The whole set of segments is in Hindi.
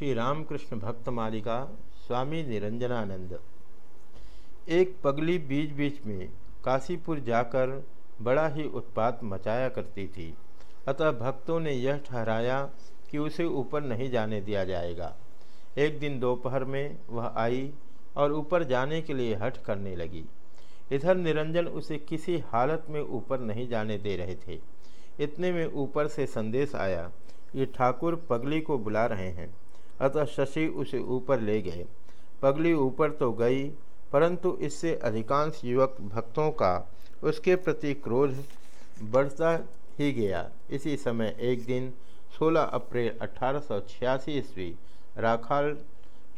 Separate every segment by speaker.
Speaker 1: श्री रामकृष्ण भक्त मालिका स्वामी निरंजनानंद। एक पगली बीच बीच में काशीपुर जाकर बड़ा ही उत्पात मचाया करती थी। अतः भक्तों ने यह ठहराया कि उसे ऊपर नहीं जाने दिया जाएगा। एक दिन दोपहर में वह आई और ऊपर जाने के लिए हट करने लगी। इधर निरंजन उसे किसी हालत में ऊपर नहीं जाने दे रहे थे। इतने में ऊपर से संदेश आया ये ठाकुर पगली को बुला रहे हैं। अतः शशि उसे ऊपर ले गए। पगली ऊपर तो गई, परंतु इससे अधिकांश युवक भक्तों का उसके प्रति क्रोध बढ़ता ही गया। इसी समय एक दिन 16 अप्रैल अठारह सौ छियासी ईस्वी, राखाल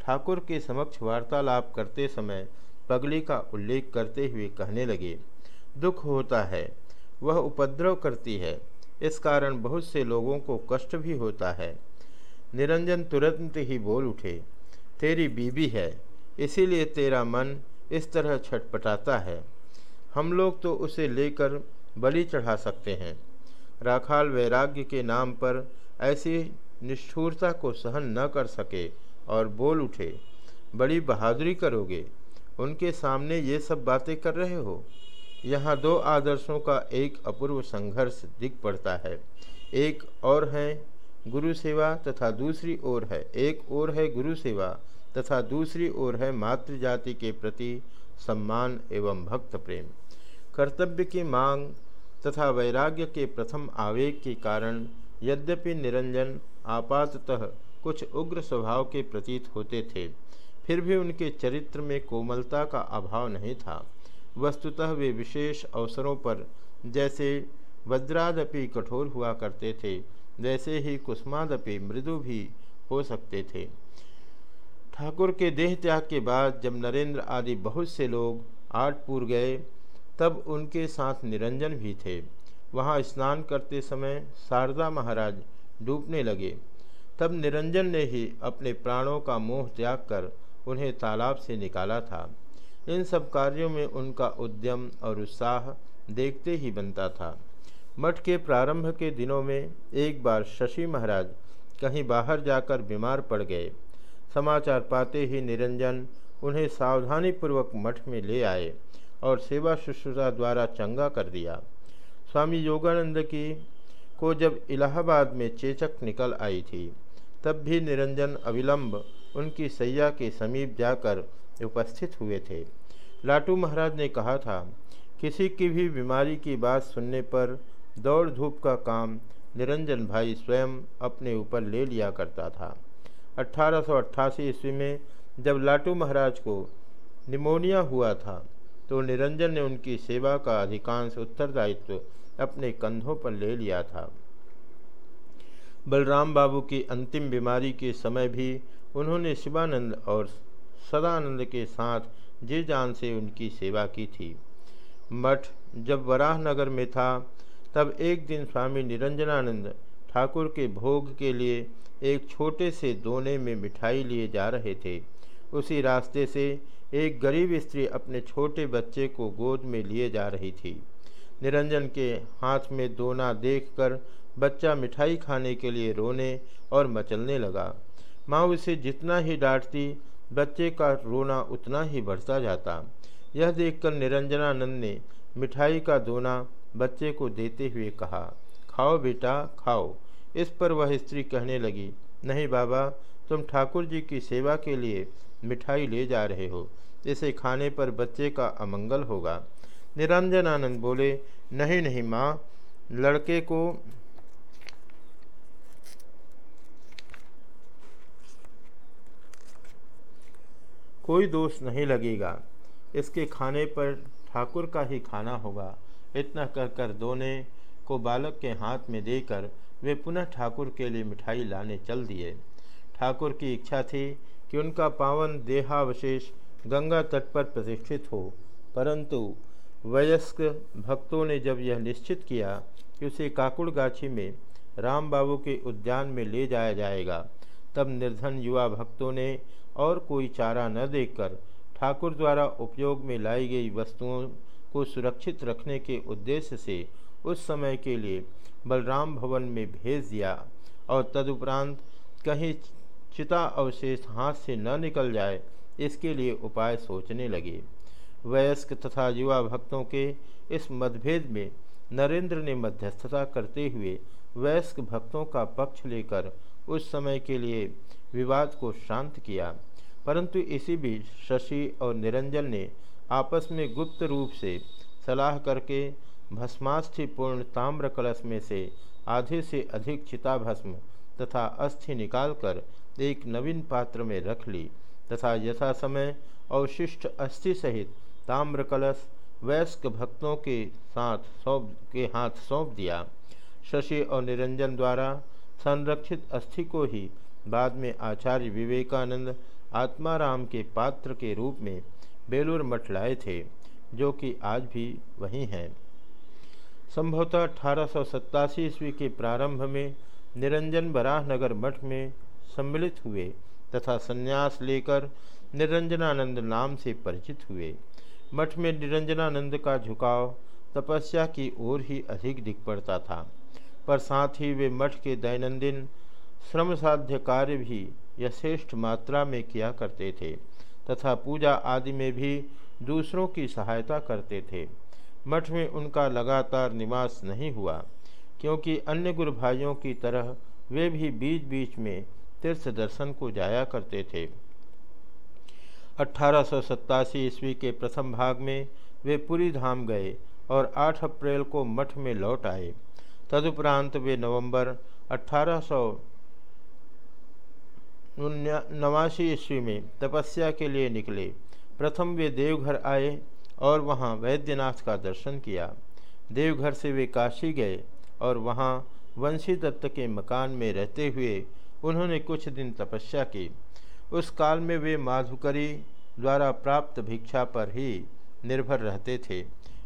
Speaker 1: ठाकुर के समक्ष वार्तालाप करते समय पगली का उल्लेख करते हुए कहने लगे, दुख होता है, वह उपद्रव करती है। इस कारण बहुत से लोगों को कष्ट भी होता है। निरंजन तुरंत ही बोल उठे, तेरी बीबी है, इसीलिए तेरा मन इस तरह छटपटाता है। हम लोग तो उसे लेकर बलि चढ़ा सकते हैं। राखाल वैराग्य के नाम पर ऐसी निष्ठुरता को सहन न कर सके और बोल उठे, बड़ी बहादुरी करोगे, उनके सामने ये सब बातें कर रहे हो? यहाँ दो आदर्शों का एक अपूर्व संघर्ष दिख पड़ता है, एक और है गुरु सेवा तथा दूसरी ओर है। एक ओर है गुरु सेवा तथा दूसरी ओर है मातृ जाति के प्रति सम्मान एवं भक्त प्रेम। कर्तव्य की मांग तथा वैराग्य के प्रथम आवेग के कारण यद्यपि निरंजन, आपाततः कुछ उग्र स्वभाव के प्रतीत होते थे, फिर भी उनके चरित्र में कोमलता का अभाव नहीं था। वस्तुतः वे विशेष अवसरों पर जैसे वज्रादपि कठोर हुआ करते थे वैसे ही कुष्मादपि मृदु भी हो सकते थे। ठाकुर के देह त्याग के बाद जब नरेंद्र आदि बहुत से लोग आठपुर गए, तब उनके साथ निरंजन भी थे। वहाँ स्नान करते समय शारदा महाराज डूबने लगे। तब निरंजन ने ही अपने प्राणों का मोह त्याग कर उन्हें तालाब से निकाला था। इन सब कार्यों में उनका उद्यम और उत्साह देखते ही बनता था। मठ के प्रारंभ के दिनों में एक बार शशि महाराज कहीं बाहर जाकर बीमार पड़ गए। समाचार पाते ही निरंजन उन्हें सावधानीपूर्वक मठ में ले आए और सेवा शुश्रूषा द्वारा चंगा कर दिया। स्वामी योगानंद की को जब इलाहाबाद में चेचक निकल आई थी, तब भी निरंजन अविलंब उनकी सैया के समीप जाकर उपस्थित हुए थे। लाटू महाराज ने कहा था, किसी की भी बीमारी की बात सुनने पर दौड़ धूप का काम निरंजन भाई स्वयं अपने ऊपर ले लिया करता था। अट्ठारह ईस्वी में जब लाटू महाराज को निमोनिया हुआ था तो निरंजन ने उनकी सेवा का अधिकांश उत्तरदायित्व अपने कंधों पर ले लिया था। बलराम बाबू की अंतिम बीमारी के समय भी उन्होंने शिवानंद और सदानंद के साथ जे जान से उनकी सेवा की थी। मठ जब वराहनगर में था तब एक दिन स्वामी निरंजनानंद ठाकुर के भोग के लिए एक छोटे से दोने में मिठाई लिए जा रहे थे। उसी रास्ते से एक गरीब स्त्री अपने छोटे बच्चे को गोद में लिए जा रही थी। निरंजन के हाथ में दोना देखकर बच्चा मिठाई खाने के लिए रोने और मचलने लगा। माँ उसे जितना ही डांटती, बच्चे का रोना उतना ही बढ़ता जाता। यह देखकर निरंजनानंद ने मिठाई का दोना बच्चे को देते हुए कहा, खाओ बेटा, खाओ। इस पर वह स्त्री कहने लगी, नहीं बाबा, तुम ठाकुर जी की सेवा के लिए मिठाई ले जा रहे हो। इसे खाने पर बच्चे का अमंगल होगा। निरंजनानंद बोले, नहीं नहीं माँ, लड़के को कोई दोष नहीं लगेगा। इसके खाने पर ठाकुर का ही खाना होगा। इतना कर कर दोने को बालक के हाथ में देकर वे पुनः ठाकुर के लिए मिठाई लाने चल दिए। ठाकुर की इच्छा थी कि उनका पावन देहावशेष गंगा तट पर प्रतिष्ठित हो, परंतु वयस्क भक्तों ने जब यह निश्चित किया कि उसे काकुड़गाछी में राम बाबू के उद्यान में ले जाया जाएगा, तब निर्धन युवा भक्तों ने और कोई चारा न देखकर ठाकुर द्वारा उपयोग में लाई गई वस्तुओं को सुरक्षित रखने के उद्देश्य से उस समय के लिए बलराम भवन में भेज दिया और तदुपरांत कहीं चिता अवशेष हाथ से न निकल जाए, इसके लिए उपाय सोचने लगे। वयस्क तथा युवा भक्तों के इस मतभेद में नरेंद्र ने मध्यस्थता करते हुए वयस्क भक्तों का पक्ष लेकर उस समय के लिए विवाद को शांत किया। परंतु इसी बीच शशि और निरंजन ने आपस में गुप्त रूप से सलाह करके भस्मास्थिपूर्ण ताम्र कलश में से आधे से अधिक चिता भस्म तथा अस्थि निकालकर एक नवीन पात्र में रख ली तथा यथा समय अवशिष्ट अस्थि सहित ताम्र कलश वयस्क भक्तों के साथ सौंप, के हाथ सौंप दिया। शशि और निरंजन द्वारा संरक्षित अस्थि को ही बाद में आचार्य विवेकानंद आत्माराम के पात्र के रूप में बेलूर मठ लाए थे, जो कि आज भी वहीं हैं। संभवतः अठारह सौ सत्तासी ईस्वी के प्रारंभ में निरंजन बराहनगर मठ में सम्मिलित हुए तथा संन्यास लेकर निरंजनानंद नाम से परिचित हुए। मठ में निरंजनानंद का झुकाव तपस्या की ओर ही अधिक दिख पड़ता था, पर साथ ही वे मठ के दैनंदिन श्रम साध्य कार्य भी यथेष्ट मात्रा में किया करते थे। तथा पूजा आदि में भी दूसरों की सहायता करते थे। मठ में उनका लगातार निवास नहीं हुआ, क्योंकि अन्य गुरु भाइयों की तरह वे भी बीच बीच में तीर्थ दर्शन को जाया करते थे। अठारह सौ सत्तासी ईस्वी के प्रथम भाग में वे पुरी धाम गए और 8 अप्रैल को मठ में लौट आए। तदुपरांत वे नवंबर अठारह नवासी ईस्वी में तपस्या के लिए निकले। प्रथम वे देवघर आए और वहाँ वैद्यनाथ का दर्शन किया। देवघर से वे काशी गए और वहाँ वंशी दत्त के मकान में रहते हुए उन्होंने कुछ दिन तपस्या की। उस काल में वे माधुकरी द्वारा प्राप्त भिक्षा पर ही निर्भर रहते थे।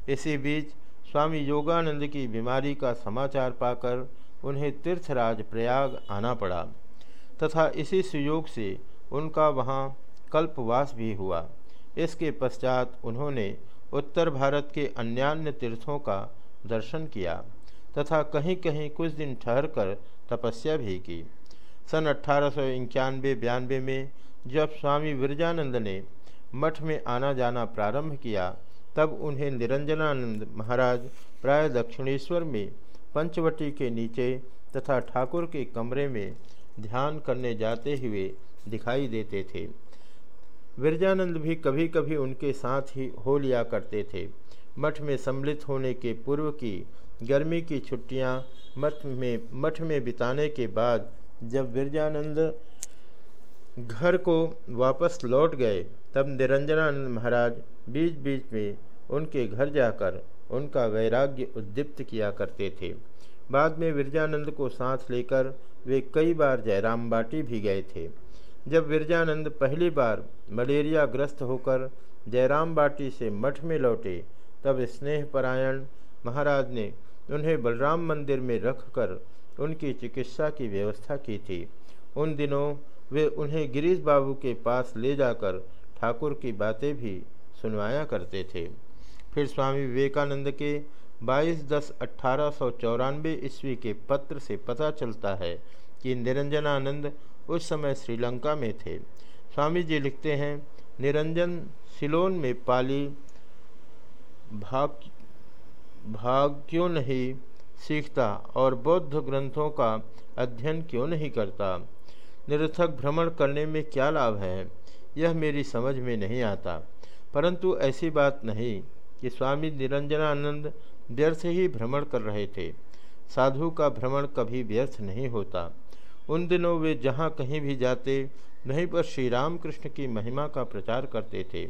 Speaker 1: इसी बीच स्वामी योगानंद की बीमारी का समाचार पाकर उन्हें तीर्थराज प्रयाग आना पड़ा। तथा इसी सुयोग से उनका वहाँ कल्पवास भी हुआ। इसके पश्चात उन्होंने उत्तर भारत के अन्यान्य तीर्थों का दर्शन किया तथा कहीं कहीं कुछ दिन ठहरकर तपस्या भी की। सन अठारह सौ इक्यानवे में जब स्वामी विरजानंद ने मठ में आना जाना प्रारंभ किया, तब उन्हें निरंजनानंद महाराज प्राय दक्षिणेश्वर में पंचवटी के नीचे तथा ठाकुर के कमरे में ध्यान करने जाते हुए दिखाई देते थे। विरजानंद भी कभी कभी उनके साथ ही हो लिया करते थे। मठ में सम्मिलित होने के पूर्व की गर्मी की छुट्टियाँ मठ में मठ में बिताने के बाद जब विरजानंद घर को वापस लौट गए, तब निरंजनानंद महाराज बीच बीच में उनके घर जाकर उनका वैराग्य उद्दीप्त किया करते थे। बाद में विरजानंद को सांस लेकर वे कई बार जयराम बाटी भी गए थे। जब विरजानंद पहली बार मलेरिया ग्रस्त होकर जयराम बाटी से मठ में लौटे, तब स्नेहपरायण महाराज ने उन्हें बलराम मंदिर में रखकर उनकी चिकित्सा की व्यवस्था की थी। उन दिनों वे उन्हें गिरीश बाबू के पास ले जाकर ठाकुर की बातें भी सुनवाया करते थे। फिर स्वामी विवेकानंद के 22 दस अट्ठारह सौ चौरानवे ईस्वी के पत्र से पता चलता है कि निरंजनानंद उस समय श्रीलंका में थे। स्वामी जी लिखते हैं, निरंजन सिलोन में पाली, भाग भाग क्यों नहीं सीखता और बौद्ध ग्रंथों का अध्ययन क्यों नहीं करता? निरर्थक भ्रमण करने में क्या लाभ है? यह मेरी समझ में नहीं आता। परंतु ऐसी बात नहीं कि स्वामी निरंजनानंद व्यर्थ ही भ्रमण कर रहे थे। साधु का भ्रमण कभी व्यर्थ नहीं होता। उन दिनों वे जहाँ कहीं भी जाते, वहीं पर श्री रामकृष्ण की महिमा का प्रचार करते थे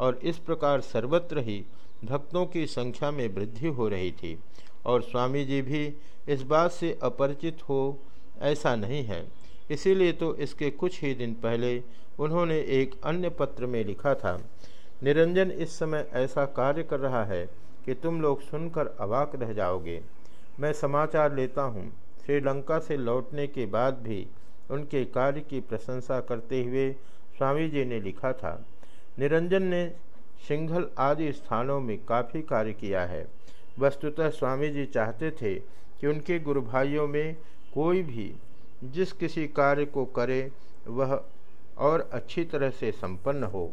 Speaker 1: और इस प्रकार सर्वत्र ही भक्तों की संख्या में वृद्धि हो रही थी। और स्वामी जी भी इस बात से अपरिचित हो, ऐसा नहीं है। इसीलिए तो इसके कुछ ही दिन पहले उन्होंने एक अन्य पत्र में लिखा था, निरंजन इस समय ऐसा कार्य कर रहा है कि तुम लोग सुनकर अवाक रह जाओगे। मैं समाचार लेता हूँ। श्रीलंका से लौटने के बाद भी उनके कार्य की प्रशंसा करते हुए स्वामी जी ने लिखा था, निरंजन ने सिंघल आदि स्थानों में काफ़ी कार्य किया है। वस्तुतः स्वामी जी चाहते थे कि उनके गुरु भाइयों में कोई भी जिस किसी कार्य को करे, वह और अच्छी तरह से संपन्न हो।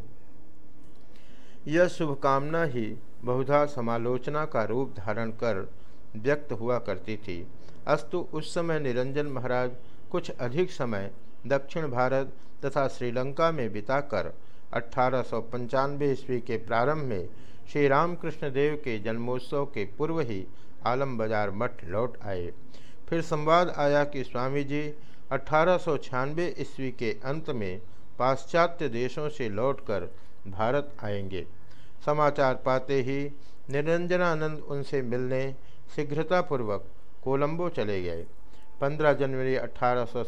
Speaker 1: यह शुभकामना ही बहुधा समालोचना का रूप धारण कर व्यक्त हुआ करती थी। अस्तु उस समय निरंजन महाराज कुछ अधिक समय दक्षिण भारत तथा श्रीलंका में बिताकर अठारह सौ पंचानवे ईस्वी के प्रारंभ में श्री रामकृष्ण देव के जन्मोत्सव के पूर्व ही आलम बाज़ार मठ लौट आए। फिर संवाद आया कि स्वामी जी अठारह ईस्वी के अंत में पाश्चात्य देशों से लौटकर भारत आएँगे। समाचार पाते ही निरंजनानंद उनसे मिलने शीघ्रतापूर्वक कोलंबो चले गए। 15 जनवरी अठारह सौ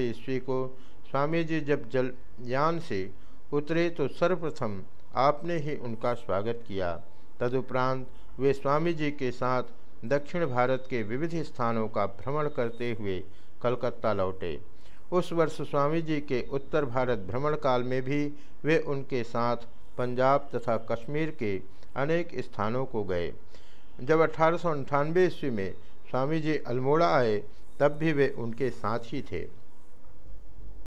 Speaker 1: ईस्वी को स्वामी जी जब जलयान से उतरे तो सर्वप्रथम आपने ही उनका स्वागत किया। तदुपरांत वे स्वामी जी के साथ दक्षिण भारत के विविध स्थानों का भ्रमण करते हुए कलकत्ता लौटे। उस वर्ष स्वामी जी के उत्तर भारत भ्रमण काल में भी वे उनके साथ पंजाब तथा कश्मीर के अनेक स्थानों को गए। जब अठारह ईस्वी में स्वामी जी अल्मोड़ा आए, तब भी वे उनके साथ ही थे।